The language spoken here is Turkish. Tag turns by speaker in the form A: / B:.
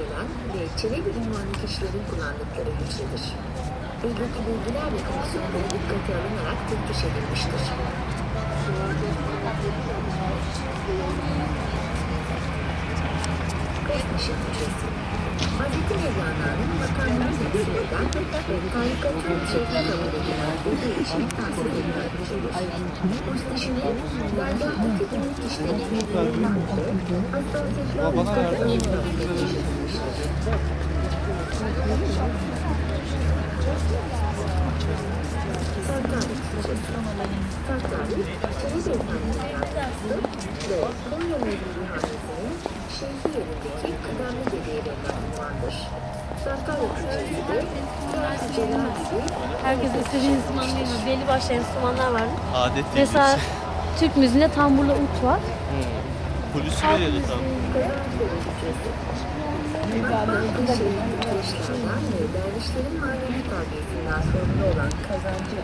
A: gelen ve çelebi ünvanlı kişilerin kullandıkları hücredir. Buradaki bilgiler ve fonksiyonları dikkate alınarak teftiş edilmiştir. Kresnişin hücresi Hazreti Mevlana'nın makamını temsil eden ve karikatür içeriği kabul edilen dediği için diğer hücreler gibi
B: Herkes istediği enstrüman değil mi? Belli başlı enstrümanlar var.
C: Adet değil
B: Mesela
C: mi?
B: Türk müziğinde tamburla ut var.
C: Hmm. Polisi veriyordu tam.
A: Ve dervişlerin manevi terbiyesinden sorumlu olan kazancı